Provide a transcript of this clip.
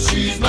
she's not.